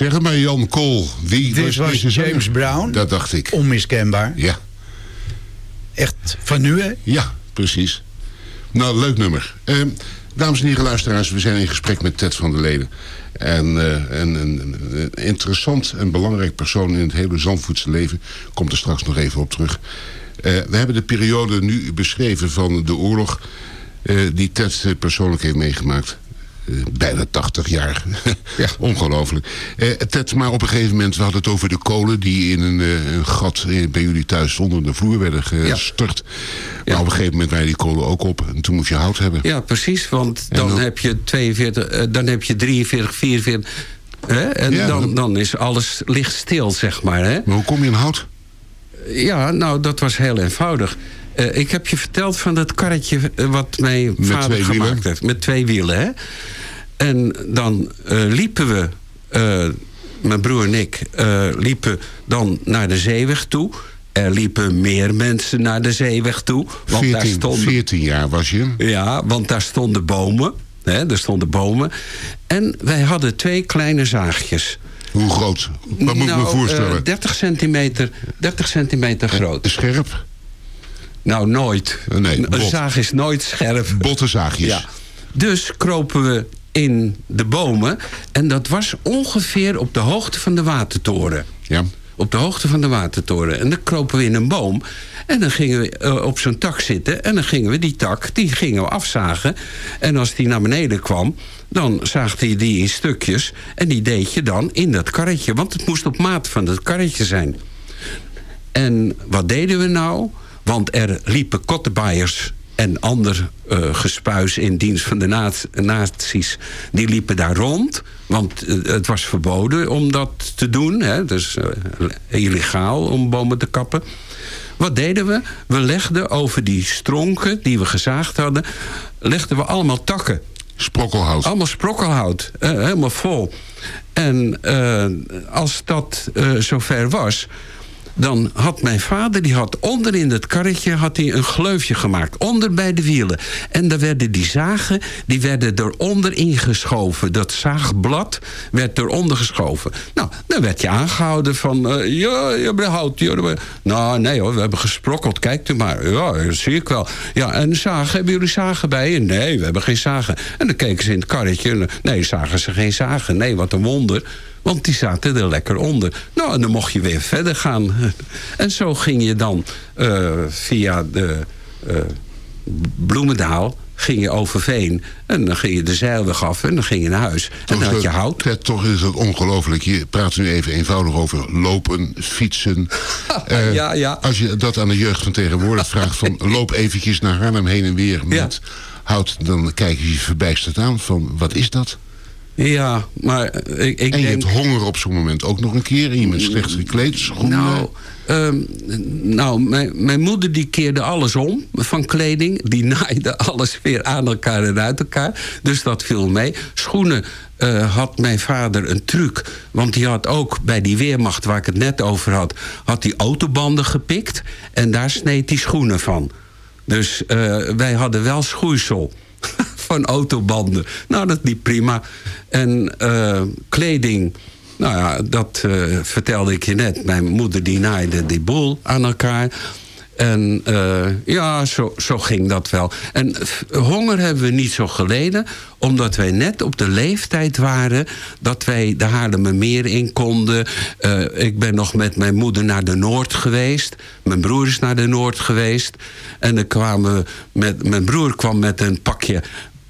Zeg maar, Jan Kool. Wie Dit was? James Brown. Dat dacht ik. Onmiskenbaar. Ja. Echt van nu, hè? Ja, precies. Nou, leuk nummer. Eh, dames en heren luisteraars, we zijn in gesprek met Ted van der Leden. En eh, een, een, een interessant en belangrijk persoon in het hele Zandvoetse leven. Komt er straks nog even op terug. Eh, we hebben de periode nu beschreven van de oorlog... eh, die Ted persoonlijk heeft meegemaakt. Eh, bijna 80 jaar. ja. Ongelooflijk. Eh, Ted, maar op een gegeven moment, we hadden het over de kolen... die in een, eh, een gat bij jullie thuis onder de vloer werden gestort. Maar op een gegeven moment waren die kolen ook op. En toen moest je hout hebben. Ja, precies, want dan, dan- heb je 42, eh, dan heb je 43, 44... Hè? En Ja, dan, dan- dan is alles licht stil, zeg maar. Hè? Maar hoe kom je aan hout? Ja, nou, dat was heel eenvoudig. Eh, ik heb je verteld van dat karretje eh, wat mijn Met vader gemaakt wielen? heeft. Met twee wielen, hè. En dan eh, liepen we, mijn broer en ik, liepen dan naar de zeeweg toe. Er liepen meer mensen naar de zeeweg toe. Want daar 14, stonden 14 jaar was je. ja, want daar stonden bomen. Hè, er stonden bomen. En wij hadden twee kleine zaagjes. Hoe groot? Wat moet ik me voorstellen? eh, 30 centimeter, 30 centimeter groot. Scherp? Nou, nooit. nee, een bot. zaag is nooit scherp. Botte zaagjes. Ja. Dus kropen we in de bomen. En dat was ongeveer op de hoogte van de watertoren. Ja. Op de hoogte van de watertoren. En dan kropen we in een boom. En dan gingen we eh, op zo'n tak zitten. En dan gingen we die tak, die gingen we afzagen. En als die naar beneden kwam, dan zaagde je die in stukjes. En die deed je dan in dat karretje. Want het moest op maat van het karretje zijn. En wat deden we nou? Want er liepen kottenbaaiers en ander eh gespuis in dienst van de nazi- nazi's... die liepen daar rond, want eh, het was verboden om dat te doen. Hè? Dus eh, illegaal om bomen te kappen. Wat deden we? We legden over die stronken die we gezaagd hadden... legden we allemaal takken. Sprokkelhout. Allemaal sprokkelhout, helemaal vol. En als dat zover was, dan had mijn vader, die had onder in het karretje had hij een gleufje gemaakt, onder bij de wielen. En daar werden die zagen, die werden eronder ingeschoven. Dat zaagblad werd eronder geschoven. Nou, dan werd je aangehouden van, eh, ja, je hebt hout. ja, Nou, nee hoor, we hebben gesprokkeld, kijkt u maar. Ja, dat zie ik wel. Ja, en zagen, hebben jullie zagen bij je? Nee, we hebben geen zagen. En dan keken ze in het karretje. Nee, zagen ze geen zagen. Nee, wat een wonder. Want die zaten er lekker onder. Nou, en dan mocht je weer verder gaan. En zo ging je dan eh, via de eh, Bloemendaal... ging je over Veen. En dan ging je de zeilweg af en dan ging je naar huis. En dan had je hout. Ted, toch is het ongelooflijk. Je praat nu even eenvoudig over lopen, fietsen. Eh, Ja, ja. Als je dat aan de jeugd van tegenwoordig vraagt... van loop eventjes naar Arnhem heen en weer met hout... dan kijken ze je verbijsterd aan van wat is dat? Ja, maar ik, ik en je denk... hebt honger op zo'n moment ook nog een keer... en je bent slecht gekleed, schoenen... Nou, ehm, nou mijn, mijn moeder die keerde alles om van kleding. Die naaide alles weer aan elkaar en uit elkaar. Dus dat viel mee. Schoenen eh, had mijn vader een truc. Want die had ook bij die weermacht waar ik het net over had... had hij autobanden gepikt. En daar sneed hij schoenen van. Dus eh, wij hadden wel schoeisel van autobanden. Nou, dat liep prima. En eh, kleding... Nou ja, dat eh, vertelde ik je net. Mijn moeder die naaide die boel aan elkaar. En eh, ja, zo, zo ging dat wel. En honger hebben we niet zo geleden... omdat wij net op de leeftijd waren... dat wij de Haarlemmermeer in konden. Ik ben nog met mijn moeder naar de Noord geweest. Mijn broer is naar de Noord geweest. En dan kwamen met, mijn broer kwam met een pakje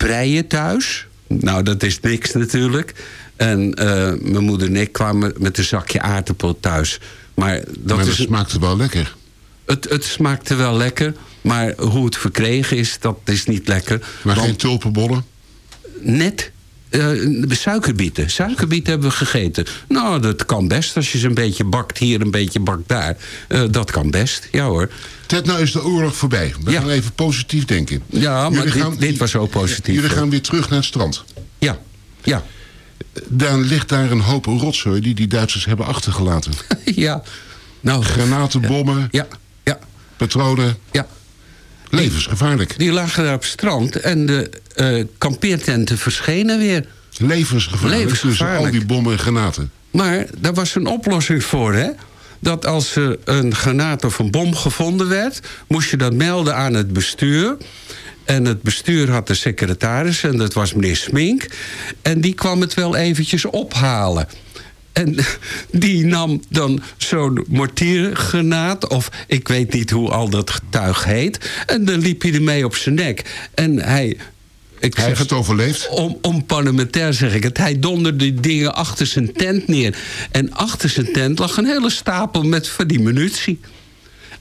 preien thuis. Nou, dat is niks natuurlijk. En eh, mijn moeder en ik kwamen met een zakje aardappel thuis. Maar dat, maar is, smaakte wel lekker. het, het smaakte wel lekker. Maar hoe het verkregen is, dat is niet lekker. Maar Want geen tulpenbollen? net eh, suikerbieten. Suikerbieten hebben we gegeten. Nou, dat kan best als je ze een beetje bakt hier, een beetje bakt daar. Eh, dat kan best, ja hoor. Ted, nou is de oorlog voorbij. We gaan even positief denken. Ja, maar Jullie dit, dit was ook positief. Jullie gaan weer terug naar het strand. Ja, ja. Dan ligt daar een hoop rotzooi die die Duitsers hebben achtergelaten. ja. Nou, Granatenbommen, ja, ja. patronen. Ja. Levensgevaarlijk. Die lagen daar op het strand en de eh, kampeertenten verschenen weer. Levensgevaarlijk. Levensgevaarlijk. Tussen al die bommen en granaten. Maar daar was een oplossing voor, hè? Dat als er een granaat of een bom gevonden werd... moest je dat melden aan het bestuur. En het bestuur had de secretaris, en dat was meneer Smink. En die kwam het wel eventjes ophalen. En die nam dan zo'n mortiergranaat... of ik weet niet hoe al dat getuig heet... en dan liep hij ermee op zijn nek. En hij... Ik Hij zeg heeft het overleefd. om, om parlementair zeg ik het. Hij donderde die dingen achter zijn tent neer. En achter zijn tent lag een hele stapel met van die munitie.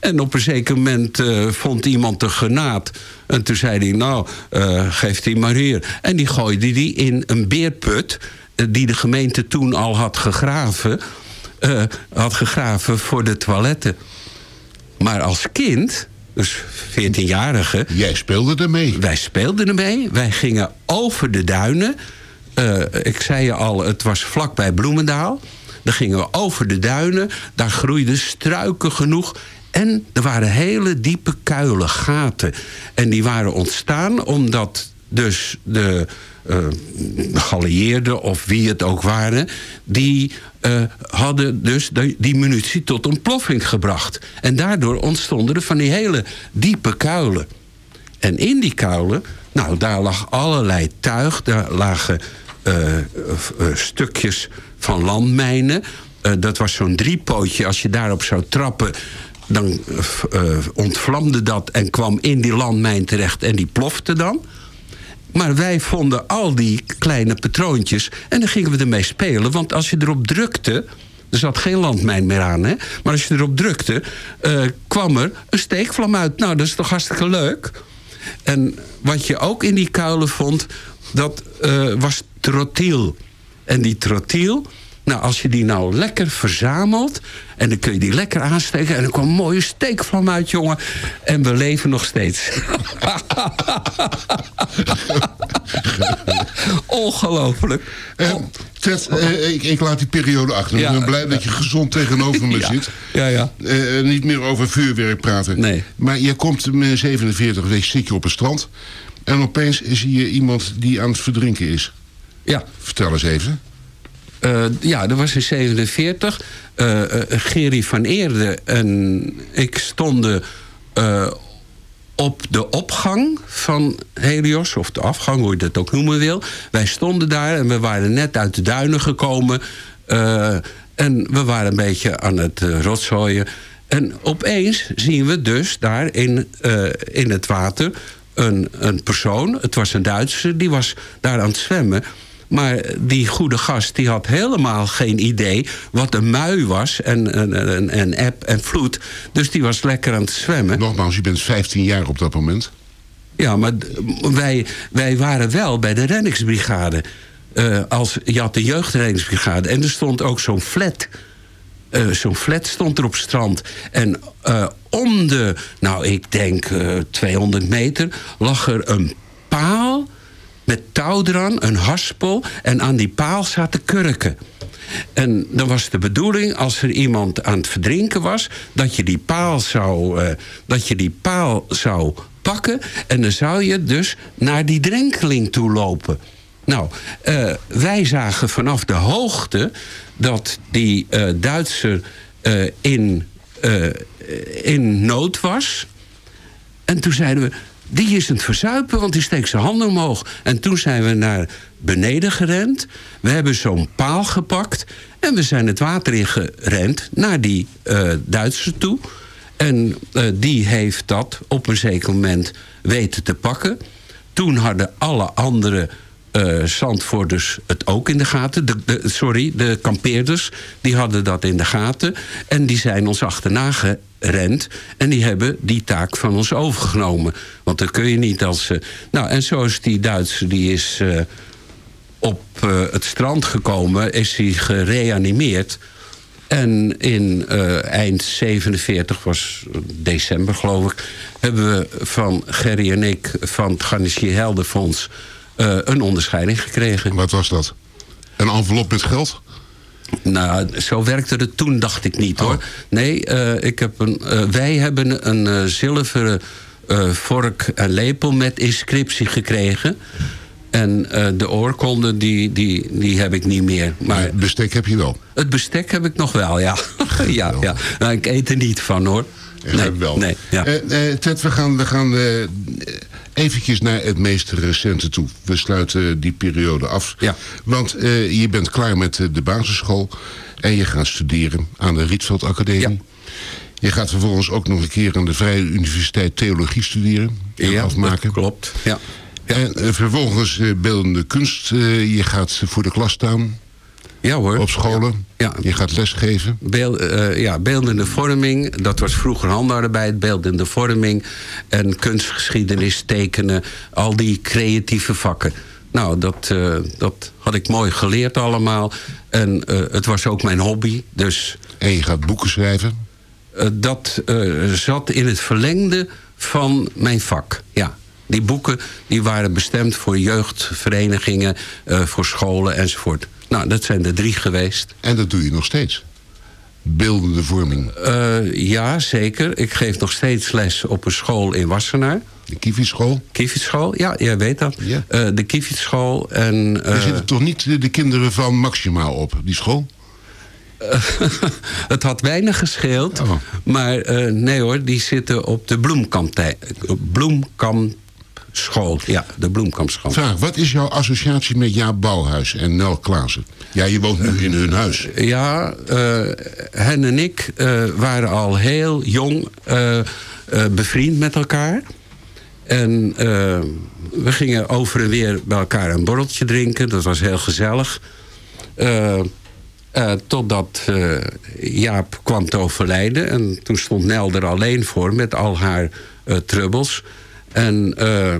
En op een zeker moment eh, vond iemand een granaat. En toen zei hij, nou, eh, geef die maar hier. En die gooide die in een beerput... die de gemeente toen al had gegraven... eh, had gegraven voor de toiletten. Maar als kind, dus 14-jarige... Jij speelde ermee. Wij speelden ermee. Wij gingen over de duinen. Eh, ik zei je al, het was vlakbij Bloemendaal. Dan gingen we over de duinen. Daar groeiden struiken genoeg. En er waren hele diepe kuilen, gaten. En die waren ontstaan omdat dus de eh geallieerden of wie het ook waren... die eh, hadden dus die, munitie tot ontploffing gebracht. En daardoor ontstonden er van die hele diepe kuilen. En in die kuilen, nou, daar lag allerlei tuig. Daar lagen eh, stukjes van landmijnen. Dat was zo'n driepootje. Als je daarop zou trappen, dan ontvlamde dat... en kwam in die landmijn terecht en die plofte dan. Maar wij vonden al die kleine patroontjes... en dan gingen we ermee spelen. Want als je erop drukte... Er zat geen landmijn meer aan, hè? Maar als je erop drukte, eh, kwam er een steekvlam uit. Nou, dat is toch hartstikke leuk? En wat je ook in die kuilen vond, dat eh, was trotiel. En die trotiel, nou, als je die nou lekker verzamelt... en dan kun je die lekker aansteken... en er kwam een mooie steekvlam uit, jongen. En we leven nog steeds. Ongelooflijk. Eh, Ted, eh, ik, ik laat die periode achter. Ja. Ik ben blij dat je gezond tegenover me Ja. zit. Ja, ja. Eh, niet meer over vuurwerk praten. Nee. Maar je komt met 47 week zit je op het strand. En opeens zie je iemand die aan het verdrinken is. Ja. Vertel eens even. Eh, ja, dat was in 47. Eh eh, Gerry van Eerde en ik stonden op de opgang van Helios, of de afgang, hoe je dat ook noemen wil. Wij stonden daar en we waren net uit de duinen gekomen. en we waren een beetje aan het uh, rotzooien. En opeens zien we dus daar in, in het water een, een persoon. Het was een Duitser, die was daar aan het zwemmen. Maar die goede gast die had helemaal geen idee wat een mui was en en, en, en eb en vloed. Dus die was lekker aan het zwemmen. Nogmaals, je bent 15 jaar op dat moment. Ja, maar wij, wij waren wel bij de reddingsbrigade. Eh, als, je had de jeugdreddingsbrigade en er stond ook zo'n flat. Eh, zo'n flat stond er op het strand. En eh, om de, nou ik denk eh 200 meter, lag er een met touw eraan, een haspel. En aan die paal zaten kurken. En dan was de bedoeling, als er iemand aan het verdrinken was... dat je die paal zou, eh, dat je die paal zou pakken... en dan zou je dus naar die drenkeling toe lopen. Nou, eh, wij zagen vanaf de hoogte dat die eh, Duitser in, in nood was... En toen zeiden we, die is aan het verzuipen, want die steekt zijn handen omhoog. En toen zijn we naar beneden gerend. We hebben zo'n paal gepakt. En we zijn het water in gerend naar die eh Duitser toe. En eh, die heeft dat op een zeker moment weten te pakken. Toen hadden alle eh Zandvoorters het ook in de gaten. De, sorry, de kampeerders, die hadden dat in de gaten. En die zijn ons achterna gerend. En die hebben die taak van ons overgenomen. Want dan kun je niet als... eh, nou, en zo is die Duitser, die is eh, op het strand gekomen... is hij gereanimeerd... En in eind 47, was december geloof ik... hebben we van Gerry en ik van het Garnissier Heldenfonds... eh, een onderscheiding gekregen. Wat was dat? Een envelop met geld? Nou, zo werkte het toen, dacht ik niet hoor. Nee, eh, ik heb een, eh, wij hebben een zilveren vork en lepel met inscriptie gekregen. En de oorkonde, die, die, die heb ik niet meer. Maar het bestek heb je wel? Het bestek heb ik nog wel, ja. ja, ja. Nou, ik eet er niet van hoor. Nee, wel. nee, ja. Ted, we gaan, we gaan eventjes naar het meest recente toe. We sluiten die periode af. Ja. Want eh, je bent klaar met eh, de basisschool. En je gaat studeren aan de Rietveld Academie. Je gaat vervolgens ook nog een keer aan de Vrije Universiteit Theologie studeren. En Ja, afmaken. dat klopt. Ja. En eh, vervolgens beeldende kunst. Je gaat voor de klas staan. Ja hoor. Op scholen. Ja. Je gaat lesgeven. Beel, eh, ja, beeldende vorming, dat was vroeger handarbeid, beeldende vorming en kunstgeschiedenis, tekenen, al die creatieve vakken. Nou, dat, eh, dat had ik mooi geleerd allemaal. En eh, het was ook mijn hobby, dus... En je gaat boeken schrijven? dat zat in het verlengde van mijn vak. Ja. Die boeken die waren bestemd voor jeugdverenigingen, voor scholen enzovoort. Nou, dat zijn er drie geweest. En dat doe je nog steeds? Beeldende vorming? Eh, ja, zeker. Ik geef nog steeds les op een school in Wassenaar. De Kievitschool? Kievitschool, ja, jij weet dat. Eh, de Kievitschool en... Er eh, zitten toch niet de- de kinderen van Maxima op, die school? het had weinig gescheeld. Oh. Maar nee hoor, die zitten op de Bloemkamptij- Bloemkampschool. Ja, de Bloemkampschool. Vraag, wat is jouw associatie met Jaap Bouwhuis en Nel Klaassen? Ja, je woont nu in hun huis. Ja, eh, hen en ik eh, waren al heel jong eh, eh, bevriend met elkaar. En eh, we gingen over en weer bij elkaar een borreltje drinken. Dat was heel gezellig. Eh, eh, totdat eh, Jaap kwam te overlijden. En toen stond Nel er alleen voor met al haar eh trubbels. En eh,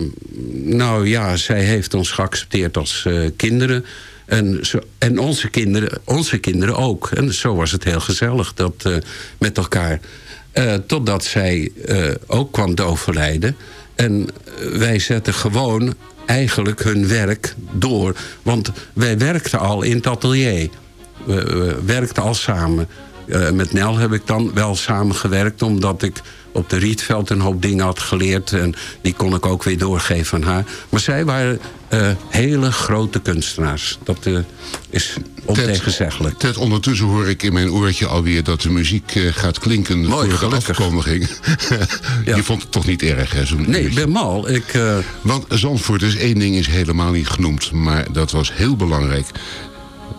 nou ja, zij heeft ons geaccepteerd als eh, kinderen. En, zo, en onze, kinderen, onze kinderen ook. En zo was het heel gezellig dat, eh, met elkaar. Eh, totdat zij ook kwam overlijden. En wij zetten gewoon eigenlijk hun werk door. Want wij werkten al in het atelier. We, we werkten al samen. Met Nel heb ik dan wel samengewerkt... omdat ik op de Rietveld een hoop dingen had geleerd... en die kon ik ook weer doorgeven aan haar. Maar zij waren eh, hele grote kunstenaars. Dat eh, is ontegenzeggelijk. Ted, ondertussen hoor ik in mijn oortje alweer dat de muziek eh, gaat klinken Mooi, voor de afkondiging. Je vond het toch niet erg, hè? Nee, ik ben mal. Ik, Want Zandvoort is één ding is helemaal niet genoemd, maar dat was heel belangrijk.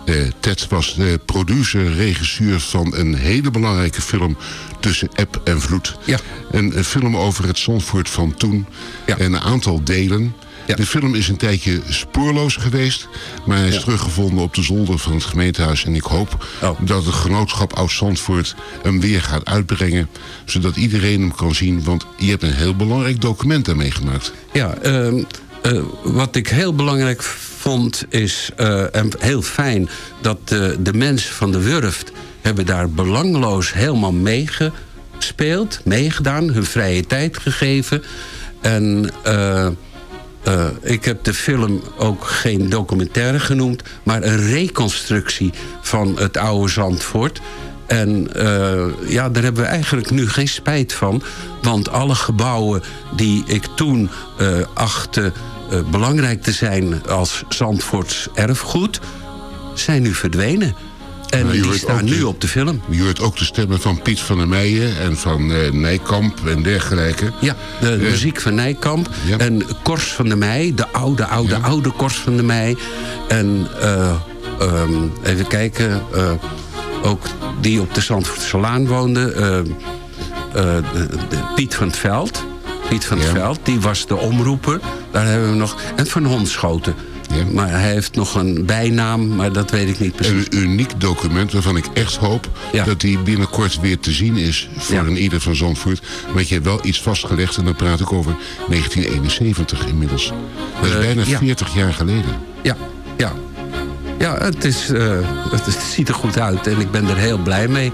Eh, Ted was de producer, regisseur van een hele belangrijke film tussen eb en vloed. Ja. Een, een film over het Zandvoort van toen. En een aantal delen. De film is een tijdje spoorloos geweest. Maar hij is teruggevonden op de zolder van het gemeentehuis. En ik hoop Oh. dat het genootschap Oud-Zandvoort hem weer gaat uitbrengen. Zodat iedereen hem kan zien. Want je hebt een heel belangrijk document daarmee gemaakt. Ja, ehm, eh, wat ik heel belangrijk vond is, eh, en heel fijn... dat de, de mensen van de Wurft hebben daar belangloos helemaal meegespeeld, meegedaan, hun vrije tijd gegeven. En eh, ik heb de film ook geen documentaire genoemd... maar een reconstructie van het oude Zandvoort... En eh, ja, daar hebben we eigenlijk nu geen spijt van. Want alle gebouwen die ik toen eh, achtte eh, belangrijk te zijn als Zandvoorts erfgoed, zijn nu verdwenen. En Nou, die staan nu de- op de film. Je hoort ook de stemmen van Piet van der Meijen en van Nijkamp en dergelijke. Ja, de muziek van Nijkamp. En Kors van der Meij, de oude, oude, oude Kors van der Meij. En eh, ehm, even kijken, ook die op de Zandvoortse Laan woonde. eh, eh, de- de Piet van het Veld. Piet van het Veld, die was de omroeper. Daar hebben we nog. En Van Honschoten. Maar hij heeft nog een bijnaam, maar dat weet ik niet precies. Een uniek document waarvan ik echt hoop dat die binnenkort weer te zien is voor een ieder van Zandvoort. Want je hebt wel iets vastgelegd en dan praat ik over 1971 inmiddels. Dat is Eh, bijna ja. 40 jaar geleden. Ja, ja. Ja, het, is, eh, het, is- het ziet er goed uit en ik ben er heel blij mee.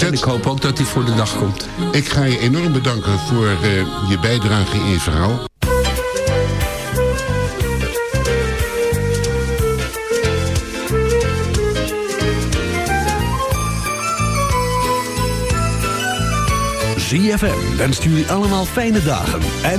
En ik hoop ook dat hij voor de dag komt. Ik ga je enorm bedanken voor eh, je bijdrage in je verhaal. ZFM wenst jullie allemaal fijne dagen en